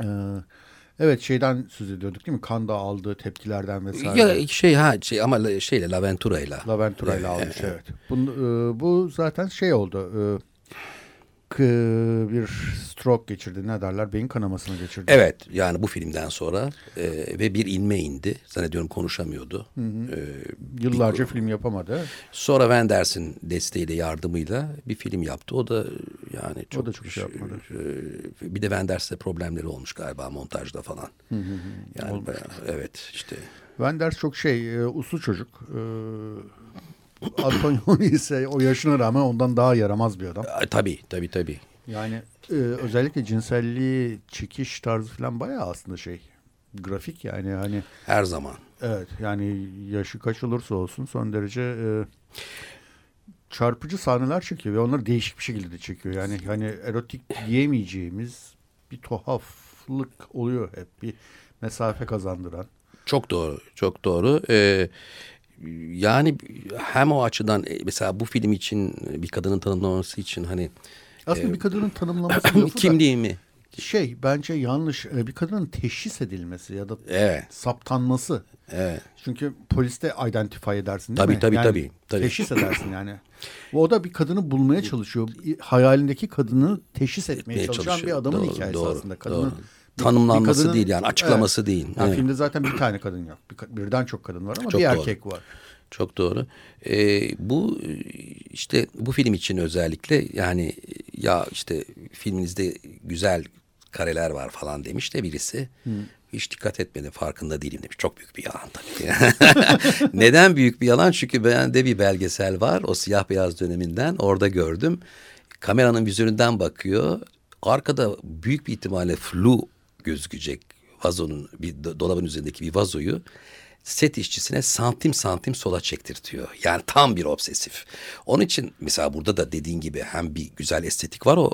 Evet. Evet şeyden söz ediyorduk değil mi? Kanda aldığı tepkilerden vesaire. Ya şey ha şey ama şeyle Laventura ile. Laventura ile almış evet. evet. Bu, e, bu zaten şey oldu. E, bir stroke geçirdi ne derler beyin kanamasını geçirdi. Evet yani bu filmden sonra e, ve bir inme indi zannediyorum konuşamıyordu. Hı hı. E, Yıllarca bir, film yapamadı. Sonra Wenders'in desteğiyle yardımıyla bir film yaptı. O da yani çok, o da çok şey yapmadı. E, bir de Wenders'le problemleri olmuş galiba montajda falan. Hı hı hı. Yani bayağı, evet işte. Wenders çok şey e, uslu çocuk. E, [coughs] Antonioni ise o yaşına rağmen ondan daha yaramaz bir adam. E, tabii tabii tabii. Yani e, özellikle cinselliği çekiş tarzı falan bayağı aslında şey grafik yani hani her zaman. Evet yani yaşı kaç olursa olsun son derece e, çarpıcı sahneler çekiyor ve onları değişik bir şekilde de çekiyor. Yani hani erotik diyemeyeceğimiz bir tuhaflık oluyor hep bir mesafe kazandıran. Çok doğru, çok doğru. Ee, yani hem o açıdan e, mesela bu film için bir kadının tanımlaması için hani aslında e, bir kadının tanımlaması [clears throat] kimliği Şey bence yanlış e, bir kadının teşhis edilmesi ya da evet. saptanması. Evet. Çünkü poliste identify edersin değil tabii, mi? Tabii yani tabii tabii. Teşhis edersin yani. O da bir kadını bulmaya çalışıyor. Hayalindeki kadını teşhis etmeye, çalışan çalışıyor. bir adamın doğru, hikayesi doğru, aslında. Kadının doğru tanımlanması kadının, değil yani açıklaması evet. değil. Yani evet. Filmde zaten bir tane kadın yok. Bir, birden çok kadın var ama çok bir doğru. erkek var. Çok doğru. Ee, bu işte bu film için özellikle yani ya işte filminizde güzel kareler var falan demiş de birisi. Hı. Hiç dikkat etmedi farkında değilim demiş. Çok büyük bir yalan tabii. [laughs] Neden büyük bir yalan? Çünkü bende bir belgesel var. O siyah beyaz döneminden orada gördüm. Kameranın vizöründen bakıyor. Arkada büyük bir ihtimalle flu gözükecek vazonun bir dolabın üzerindeki bir vazoyu set işçisine santim santim sola çektirtiyor. Yani tam bir obsesif. Onun için mesela burada da dediğin gibi hem bir güzel estetik var o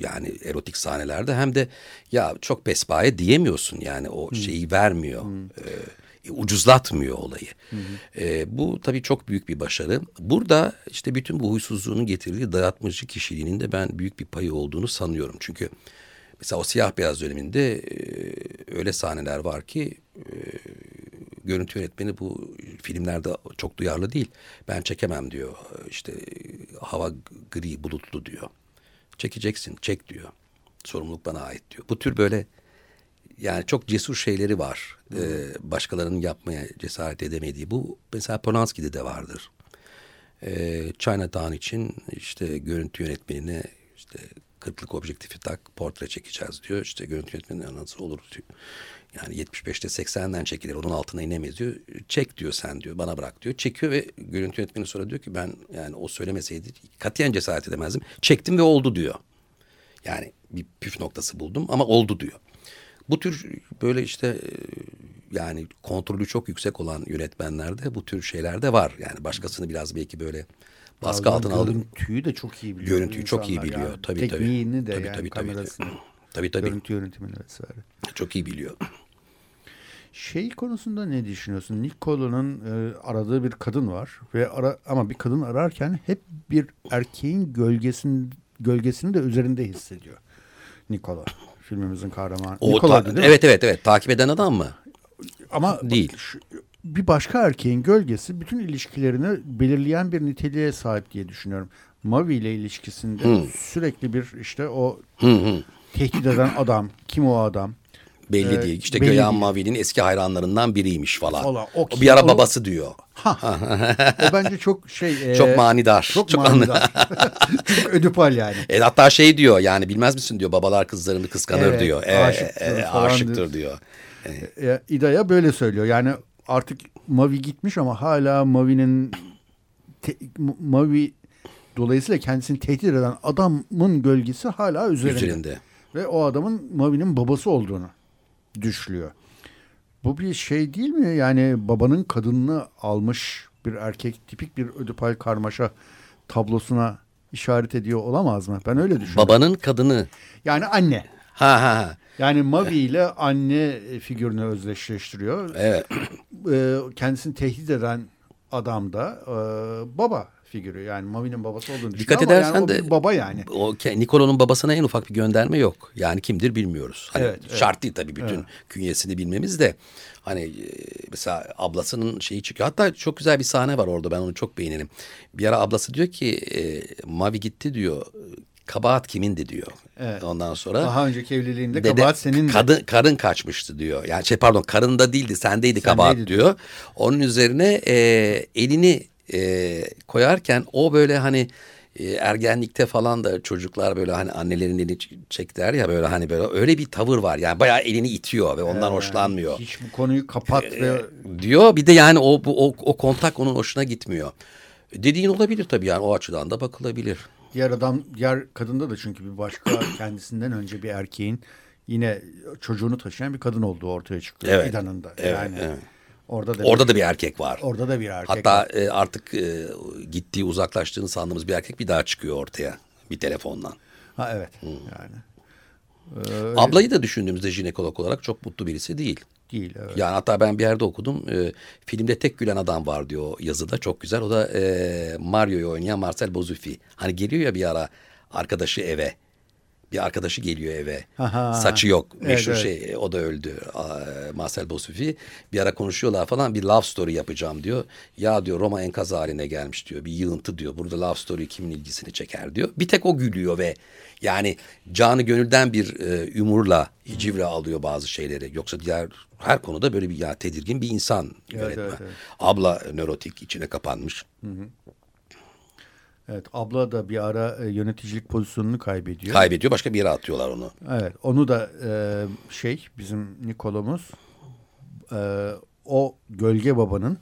yani erotik sahnelerde hem de ya çok pespaye diyemiyorsun yani o hmm. şeyi vermiyor. Hmm. Ee, ucuzlatmıyor olayı. Hı Ee, bu tabii çok büyük bir başarı. Burada işte bütün bu huysuzluğunun getirdiği dayatmacı kişiliğinin de ben büyük bir payı olduğunu sanıyorum. Çünkü Mesela o siyah beyaz döneminde e, öyle sahneler var ki e, görüntü yönetmeni bu filmlerde çok duyarlı değil. Ben çekemem diyor. İşte hava gri bulutlu diyor. Çekeceksin çek diyor. Sorumluluk bana ait diyor. Bu tür böyle yani çok cesur şeyleri var. Ee, başkalarının yapmaya cesaret edemediği. Bu mesela Polanski'de de vardır. Ee, Chinatown için işte görüntü yönetmenine işte kırklık objektifi tak portre çekeceğiz diyor. İşte görüntü yönetmeni nasıl olur diyor. Yani 75'te 80'den çekilir onun altına inemeyiz diyor. Çek diyor sen diyor bana bırak diyor. Çekiyor ve görüntü yönetmeni sonra diyor ki ben yani o söylemeseydi katiyen cesaret edemezdim. Çektim ve oldu diyor. Yani bir püf noktası buldum ama oldu diyor. Bu tür böyle işte e, yani kontrolü çok yüksek olan yönetmenlerde bu tür şeyler de var. Yani başkasını biraz belki böyle baskı altına aldı. Görüntüyü de çok iyi biliyor. Görüntüyü çok iyi biliyor. Yani. Tabii Tekniğini tabii. de tabii, yani tabii, kamerasını. [clears throat] Tabii tabii. Görüntü yönetimini vesaire. Çok iyi biliyor. Şey konusunda ne düşünüyorsun? Nicolo'nun e, aradığı bir kadın var ve ara, ama bir kadın ararken hep bir erkeğin gölgesini gölgesini de üzerinde hissediyor. Nicolo filmimizin kahramanı. O ta- evet evet evet takip eden adam mı? Ama değil. Şu, bir başka erkeğin gölgesi bütün ilişkilerini belirleyen bir niteliğe sahip diye düşünüyorum. Mavi ile ilişkisinde hmm. sürekli bir işte o hmm. tehdit eden adam, kim o adam? Belli ee, değil. İşte Göyan Mavi'nin eski hayranlarından biriymiş falan. falan. O, o bir ara o, babası diyor. Ha. [laughs] o bence çok şey. E, çok manidar. Çok, çok manidar. [laughs] çok ödüpal yani. E, hatta şey diyor yani bilmez misin diyor babalar kızlarını kıskanır evet, diyor. E, aşıktır, e, aşıktır diyor. diyor. E, İda'ya böyle söylüyor. Yani artık Mavi gitmiş ama hala Mavi'nin Mavi dolayısıyla kendisini tehdit eden adamın gölgesi hala üzerinde. üzerinde. Ve o adamın Mavi'nin babası olduğunu düşlüyor. Bu bir şey değil mi? Yani babanın kadınını almış bir erkek tipik bir ödipal karmaşa tablosuna işaret ediyor olamaz mı? Ben öyle düşünüyorum. Babanın kadını. Yani anne. Ha ha ha. Yani Mavi ile anne figürünü özdeşleştiriyor. Evet. Ee, kendisini tehdit eden adam da e, baba figürü. Yani Mavi'nin babası olduğunu Dikkat edersen yani de baba yani. O Nikolo'nun babasına en ufak bir gönderme yok. Yani kimdir bilmiyoruz. Hani evet, şart evet. değil tabii bütün evet. künyesini bilmemiz de. Hani e, mesela ablasının şeyi çıkıyor. Hatta çok güzel bir sahne var orada ben onu çok beğenirim. Bir ara ablası diyor ki e, Mavi gitti diyor kabahat kimindi diyor. Evet. Ondan sonra daha önceki evliliğinde dede, kabahat senin kadın karın kaçmıştı diyor. Yani şey pardon karın da değildi sendeydi, sendeydi kabahat diyor. diyor. Onun üzerine e, elini e, koyarken o böyle hani e, ergenlikte falan da çocuklar böyle hani annelerin elini çek der ya böyle hani böyle öyle bir tavır var. Yani bayağı elini itiyor ve ondan ee, hoşlanmıyor. Hiç bu konuyu kapat ve e, diyor. Bir de yani o o o kontak onun hoşuna gitmiyor. Dediğin olabilir tabii yani o açıdan da bakılabilir. Diğer adam, diğer kadında da çünkü bir başka [coughs] kendisinden önce bir erkeğin yine çocuğunu taşıyan bir kadın olduğu ortaya çıkıyor evet. fidanında. Evet, yani evet. orada da orada bir, da bir erkek var. Orada da bir erkek. Hatta var. E, artık e, gittiği uzaklaştığını sandığımız bir erkek bir daha çıkıyor ortaya bir telefondan. Ha evet. Hmm. Yani. Ee, Ablayı da düşündüğümüzde jinekolog olarak çok mutlu birisi değil. Değil evet. Yani hatta ben bir yerde okudum. E, filmde tek gülen adam var diyor yazıda çok güzel. O da e, Mario'yu oynayan Marcel Bozufi. Hani geliyor ya bir ara arkadaşı eve. Bir arkadaşı geliyor eve. Aha. Saçı yok. Meşhur evet, şey o da öldü. Marcel Bozufi. Bir ara konuşuyorlar falan bir love story yapacağım diyor. Ya diyor Roma enkaz haline gelmiş diyor. Bir yığıntı diyor. Burada love story kimin ilgisini çeker diyor. Bir tek o gülüyor ve yani canı gönülden bir e, ümurla hicivle alıyor bazı şeyleri. Yoksa diğer her konuda böyle bir ya tedirgin bir insan evet, yönetmen. Evet, evet. Abla nörotik içine kapanmış. Hı hı. Evet abla da bir ara e, yöneticilik pozisyonunu kaybediyor. Kaybediyor başka bir yere atıyorlar onu. Evet onu da e, şey bizim Nikolomuz e, o gölge babanın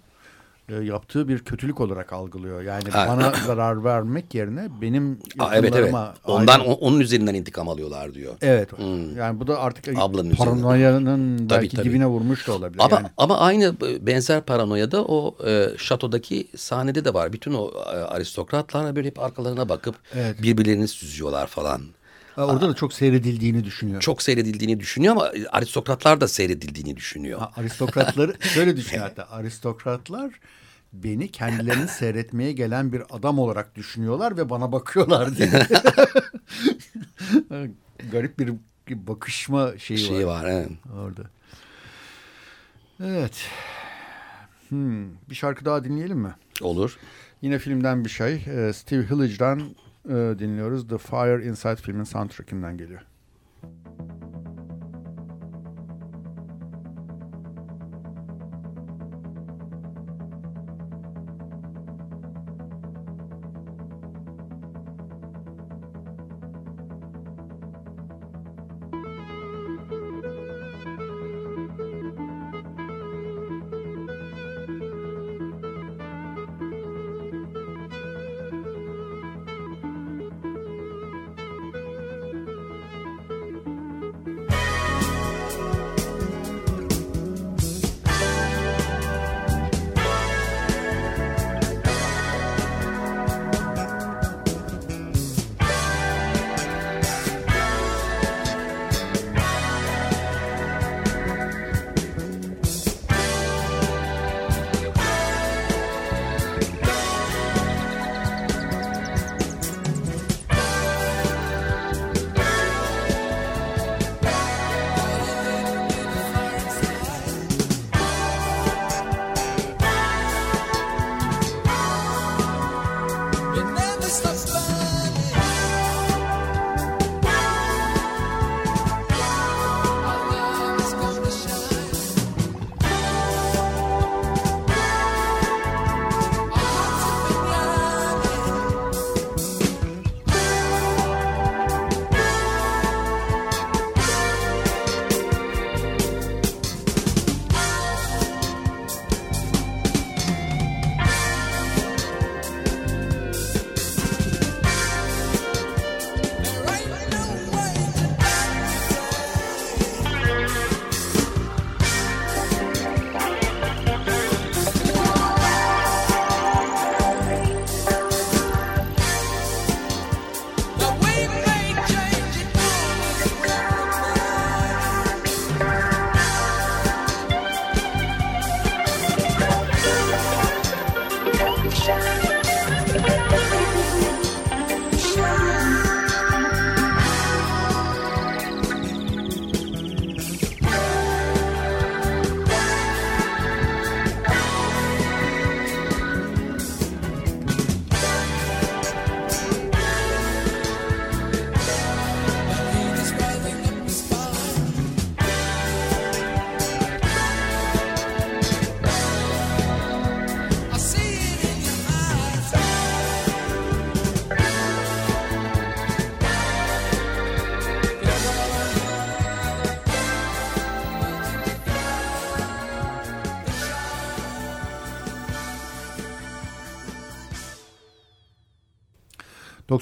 yaptığı bir kötülük olarak algılıyor. Yani Ha. bana [coughs] zarar vermek yerine benim Aa, evet evet. Ondan o- onun üzerinden intikam alıyorlar diyor. Evet. Hmm. Yani bu da artık Ablanın paranoyanın Tabii, belki tabii. dibine vurmuş da olabilir. Ama yani. ama aynı benzer paranoyada o e, şatodaki sahnede de var. Bütün o e, aristokratlar böyle hep arkalarına bakıp Evet. birbirlerini süzüyorlar falan. Orada da çok seyredildiğini düşünüyor. Çok seyredildiğini düşünüyor ama aristokratlar da seyredildiğini düşünüyor. Ha, aristokratları [laughs] şöyle düşünüyor hatta aristokratlar beni kendilerini seyretmeye gelen bir adam olarak düşünüyorlar ve bana bakıyorlar diye. [laughs] Garip bir bakışma şeyi şey var var. evet. orada. Evet. Hmm, bir şarkı daha dinleyelim mi? Olur. Yine filmden bir şey. Ee, Steve Hillege'dan e, dinliyoruz. The Fire Inside filmin soundtrackinden geliyor.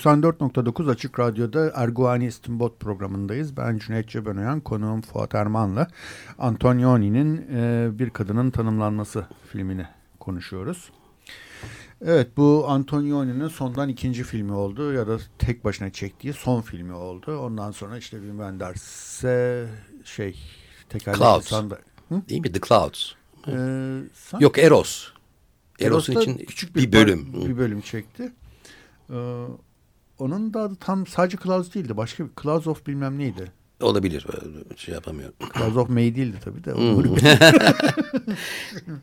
94.9 Açık Radyo'da Erguani İstinbot programındayız. Ben Cüneyt Cebenoyan, konuğum Fuat Erman'la Antonioni'nin e, Bir Kadının Tanımlanması filmini konuşuyoruz. Evet bu Antonioni'nin sondan ikinci filmi oldu ya da tek başına çektiği son filmi oldu. Ondan sonra işte Wim Wenders'e şey tekerlekli Clouds. sanda... Hı? Değil mi? The Clouds. Ee, sanki... Yok Eros. Eros'un için küçük bir, bir bölüm. Bir bölüm çekti. Ee, onun da adı tam sadece Klaus değildi. Başka bir Klaus of bilmem neydi. Olabilir. Şey yapamıyorum. Klaus of May değildi tabii de. Hmm. [laughs]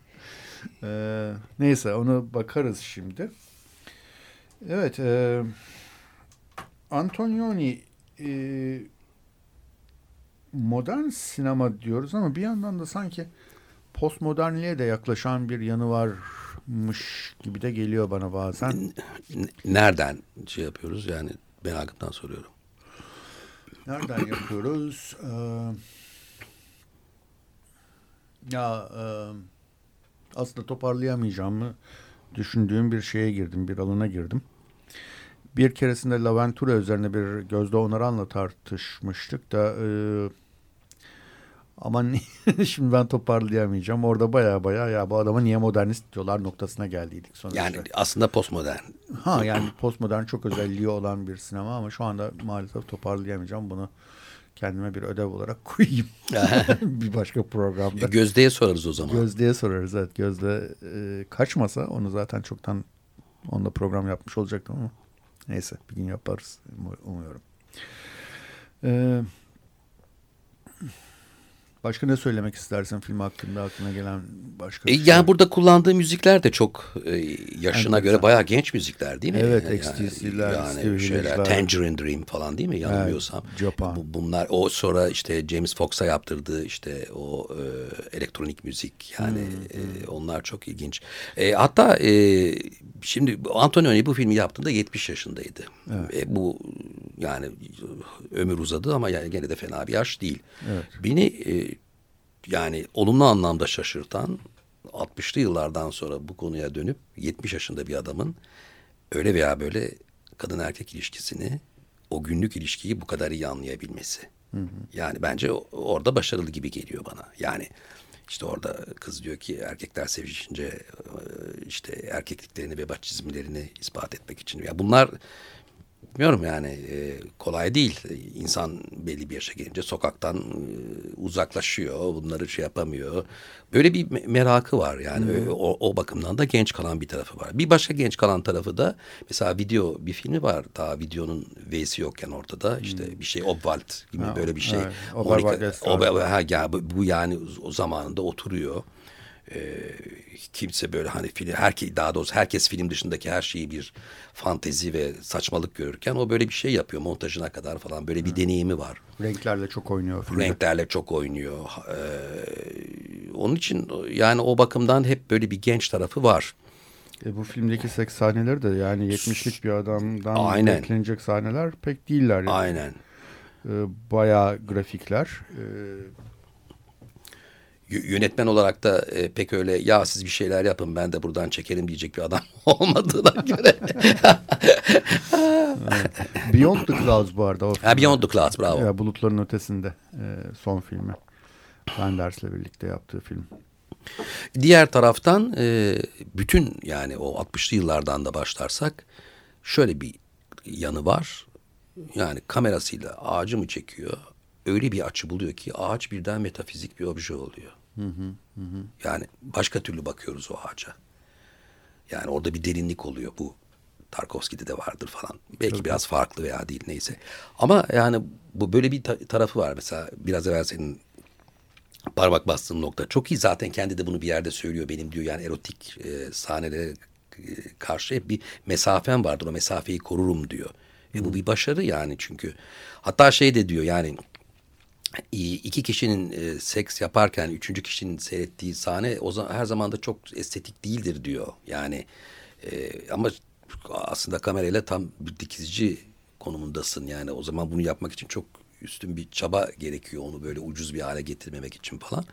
ee, neyse onu bakarız şimdi. Evet. E, Antonioni e, modern sinema diyoruz ama bir yandan da sanki postmodernliğe de yaklaşan bir yanı var mış gibi de geliyor bana bazen. Nereden şey yapıyoruz yani merakımdan soruyorum. Nereden [clears throat] yapıyoruz? Ee, ya e, aslında toparlayamayacağımı düşündüğüm bir şeye girdim, bir alana girdim. Bir keresinde Laventura üzerine bir Gözde Onaran'la tartışmıştık da e, ama [laughs] şimdi ben toparlayamayacağım. Orada baya baya ya bu adama niye modernist diyorlar noktasına geldiydik sonuçta. Yani aslında postmodern. Ha yani postmodern çok özelliği olan bir sinema ama şu anda maalesef toparlayamayacağım. Bunu kendime bir ödev olarak [laughs] koyayım. [laughs] bir başka programda. E, Gözde'ye sorarız o zaman. Gözde'ye sorarız evet. Gözde e, kaçmasa onu zaten çoktan onunla program yapmış olacaktım ama neyse bir gün yaparız umuyorum. Eee Başka ne söylemek istersin film hakkında aklına gelen başka e, şey? Yani burada kullandığı müzikler de çok e, yaşına göre bayağı genç müzikler değil mi? Evet, yani, XTC'ler, yani şeyler, Tangerine Dream falan değil mi yanılmıyorsam? Evet, Japan. Bu, bunlar o sonra işte James Fox'a yaptırdığı işte o e, elektronik müzik yani hmm, e, hmm. onlar çok ilginç. E, hatta e, şimdi Antonioni bu filmi yaptığında 70 yaşındaydı. Evet. E, bu yani ömür uzadı ama yani gene de fena bir yaş değil. Evet. Beni e, yani olumlu anlamda şaşırtan 60'lı yıllardan sonra bu konuya dönüp 70 yaşında bir adamın öyle veya böyle kadın erkek ilişkisini o günlük ilişkiyi bu kadar iyi anlayabilmesi. Hı hı. Yani bence orada başarılı gibi geliyor bana. Yani işte orada kız diyor ki erkekler sevişince e, işte erkekliklerini ve başçizmlerini ispat etmek için. Ya bunlar Bilmiyorum yani e, kolay değil. İnsan belli bir yaşa gelince sokaktan e, uzaklaşıyor. Bunları şey yapamıyor. Böyle bir merakı var yani. Hmm. O, o bakımdan da genç kalan bir tarafı var. Bir başka genç kalan tarafı da mesela video bir filmi var. Daha videonun V'si yokken ortada. işte hmm. bir şey Obwald gibi ha, böyle bir şey. Evet. Monica, Ober, ha, ya, bu, bu yani o zamanında oturuyor e, kimse böyle hani film herkes daha doğrusu herkes film dışındaki her şeyi bir fantezi ve saçmalık görürken o böyle bir şey yapıyor montajına kadar falan böyle bir Hı. deneyimi var. Renklerle çok oynuyor. Filmde. Renklerle çok oynuyor. Ee, onun için yani o bakımdan hep böyle bir genç tarafı var. E bu filmdeki seks sahneleri de yani 70'lik bir adamdan Aynen. beklenecek sahneler pek değiller. Yani. Aynen. E, bayağı grafikler. E, yönetmen olarak da e, pek öyle ya siz bir şeyler yapın ben de buradan çekerim diyecek bir adam [laughs] olmadığına göre. [laughs] Beyond the Clouds bu arada. O ha, Beyond the Clouds bravo. Ya, bulutların ötesinde e, son filmi. Benders'le birlikte yaptığı film. Diğer taraftan e, bütün yani o 60'lı yıllardan da başlarsak şöyle bir yanı var. Yani kamerasıyla ağacı mı çekiyor? Öyle bir açı buluyor ki ağaç birden metafizik bir obje oluyor. Hı hı, hı. Yani başka türlü bakıyoruz o ağaca. Yani orada bir derinlik oluyor bu. Tarkovski'de de vardır falan. Belki Tabii. biraz farklı veya değil neyse. Ama yani bu böyle bir ta tarafı var. Mesela biraz evvel senin parmak bastığın nokta. Çok iyi zaten kendi de bunu bir yerde söylüyor. Benim diyor yani erotik e, sahnelere e, karşı hep bir mesafem vardır. O mesafeyi korurum diyor. E, bu bir başarı yani çünkü. Hatta şey de diyor yani iki kişinin e, seks yaparken üçüncü kişinin seyrettiği sahne o zaman her zaman da çok estetik değildir diyor. Yani e, ama aslında kamerayla tam bir dikizici konumundasın. Yani o zaman bunu yapmak için çok üstün bir çaba gerekiyor onu böyle ucuz bir hale getirmemek için falan.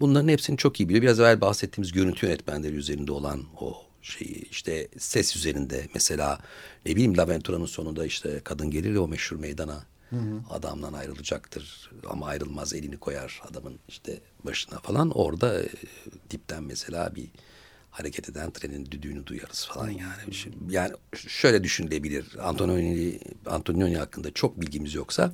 Bunların hepsini çok iyi biliyor. Biraz evvel bahsettiğimiz görüntü yönetmenleri üzerinde olan o şeyi işte ses üzerinde mesela ne bileyim Laventura'nın sonunda işte kadın gelir o meşhur meydana hı hı. adamdan ayrılacaktır ama ayrılmaz elini koyar adamın işte başına falan orada e, dipten mesela bir hareket eden trenin düdüğünü duyarız falan yani. Yani şöyle düşünülebilir. Antonioni, Antonioni hakkında çok bilgimiz yoksa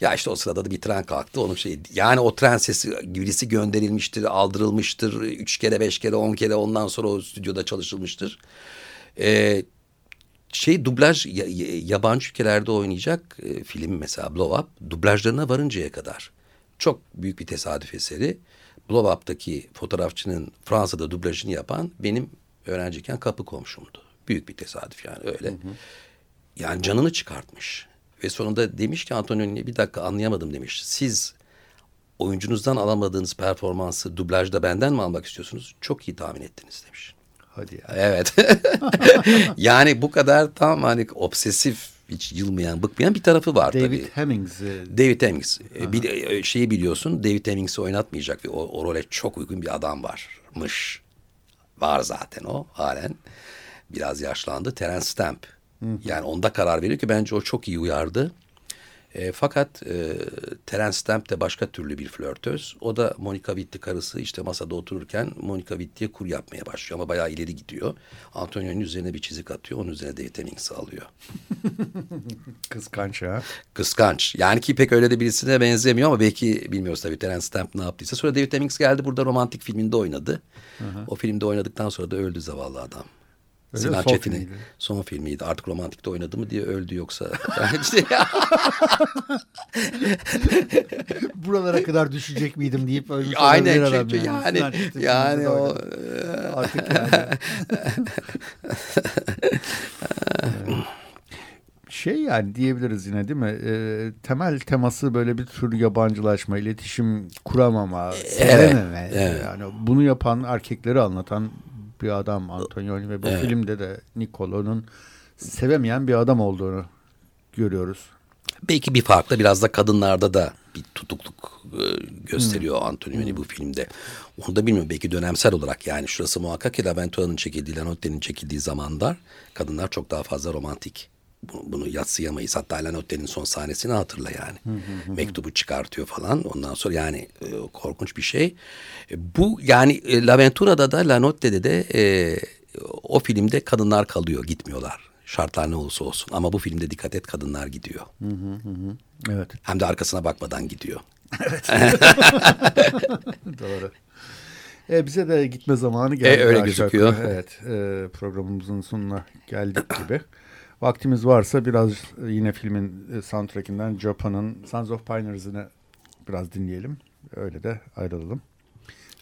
ya işte o sırada da bir tren kalktı. Onun şey yani o tren sesi birisi gönderilmiştir, aldırılmıştır. Üç kere, beş kere, on kere ondan sonra o stüdyoda çalışılmıştır. Ee, şey dublaj yabancı ülkelerde oynayacak e, film mesela Blow Up dublajlarına varıncaya kadar çok büyük bir tesadüf eseri. Blow Up'taki fotoğrafçının Fransa'da dublajını yapan benim öğrenciyken kapı komşumdu. Büyük bir tesadüf yani öyle. Hı hı. Yani canını çıkartmış. Ve sonunda demiş ki Antonioni'ye bir dakika anlayamadım demiş. Siz oyuncunuzdan alamadığınız performansı dublajda benden mi almak istiyorsunuz? Çok iyi tahmin ettiniz demiş. Hadi ya. Evet. [laughs] yani bu kadar tam hani obsesif hiç yılmayan, bıkmayan bir tarafı var David tabii. Hemmings. David Hemmings. Aha. Bir e, şeyi biliyorsun David Hemmings'i oynatmayacak ve o, o role çok uygun bir adam varmış. Var zaten o halen. Biraz yaşlandı. Terence Stamp. Hı. Yani onda karar veriyor ki bence o çok iyi uyardı. E, fakat e, Terence Stamp de başka türlü bir flörtöz. O da Monica Witti karısı işte masada otururken Monica Witti'ye kur yapmaya başlıyor ama bayağı ileri gidiyor. Antonio'nun üzerine bir çizik atıyor. Onun üzerine David Hemmings'i alıyor. [laughs] Kıskanç ha. Kıskanç. Yani ki pek öyle de birisine benzemiyor ama belki bilmiyoruz tabii Terence Stamp ne yaptıysa. Sonra David Hemmings geldi burada romantik filminde oynadı. Hı hı. O filmde oynadıktan sonra da öldü zavallı adam. Öyle Sinan son Çetin'in filmiydi. son filmiydi. Artık romantikte oynadı mı diye öldü yoksa. [laughs] [laughs] Buralara kadar düşecek miydim deyip ölmüş Aynen adam çünkü yani. Yani, yani o artık yani. [laughs] şey yani diyebiliriz yine değil mi? E, temel teması böyle bir tür yabancılaşma, iletişim kuramama, evet, sevememe. Evet. Yani bunu yapan erkekleri anlatan bir adam Antonioni ve bu evet. filmde de Nicolo'nun sevemeyen bir adam olduğunu görüyoruz. Belki bir farklı biraz da kadınlarda da bir tutukluk e, gösteriyor hmm. Antonioni hmm. bu filmde. Onu da bilmiyorum belki dönemsel olarak yani şurası muhakkak ki Laventura'nın çekildiği, Lanotte'nin çekildiği zamanlar kadınlar çok daha fazla romantik bunu, yatsıyamayız. Hatta Lanotte'nin son sahnesini hatırla yani. Mektubu çıkartıyor falan. Ondan sonra yani e, korkunç bir şey. E, bu yani e, Laventura'da da Lanotte'de de e, o filmde kadınlar kalıyor gitmiyorlar. Şartlar ne olursa olsun. Ama bu filmde dikkat et kadınlar gidiyor. Hı hı hı. Evet. Hem de arkasına bakmadan gidiyor. Evet. [laughs] Doğru. E, bize de gitme zamanı geldi. E, öyle gözüküyor. Evet. E, programımızın sonuna geldik gibi. Vaktimiz varsa biraz yine filmin e, soundtrackinden Japan'ın Sons of Pioneers'ını biraz dinleyelim. Öyle de ayrılalım.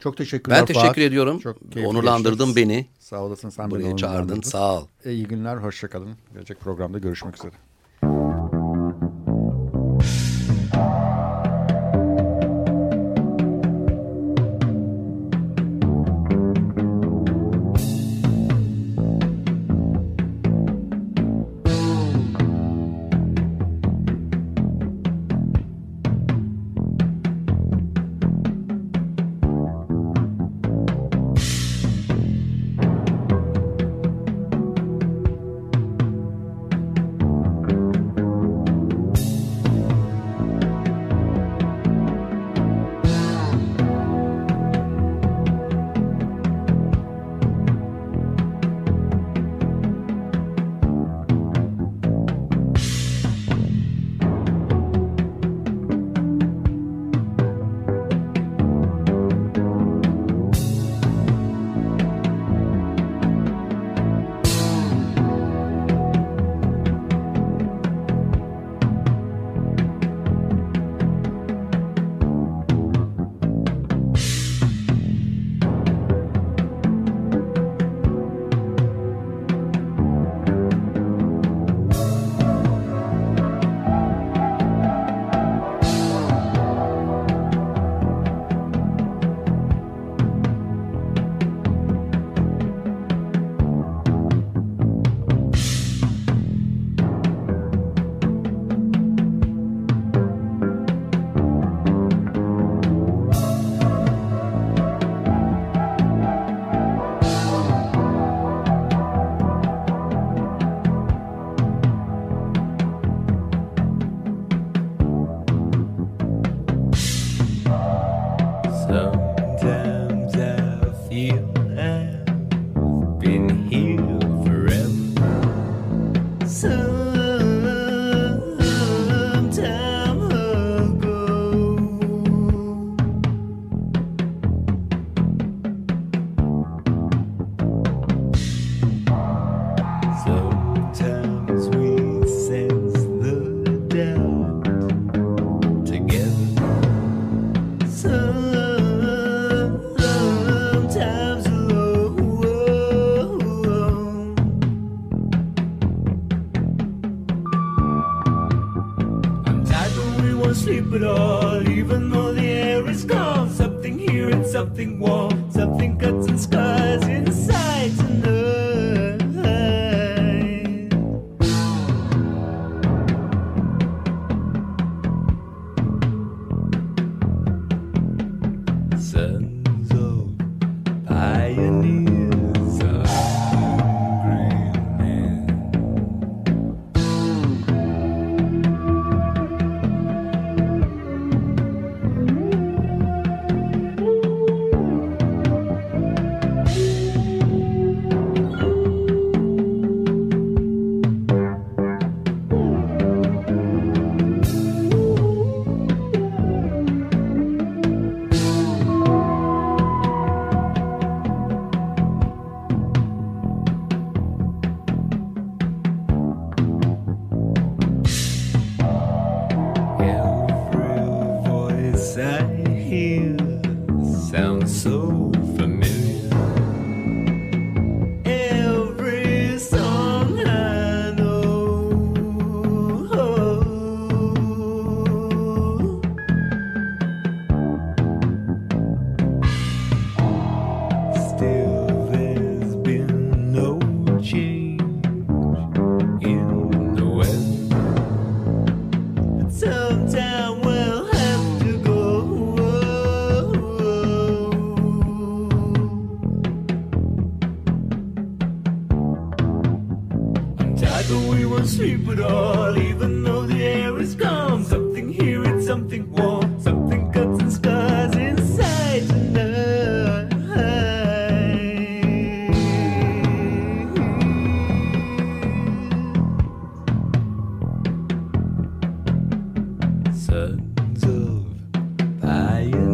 Çok teşekkürler Ben teşekkür Fuat. ediyorum. Çok Onurlandırdın beni. Sağ olasın. Sen Buraya beni çağırdın. Sağ ol. E, iyi günler. Hoşçakalın. Gelecek programda görüşmek üzere. sons of pioneers.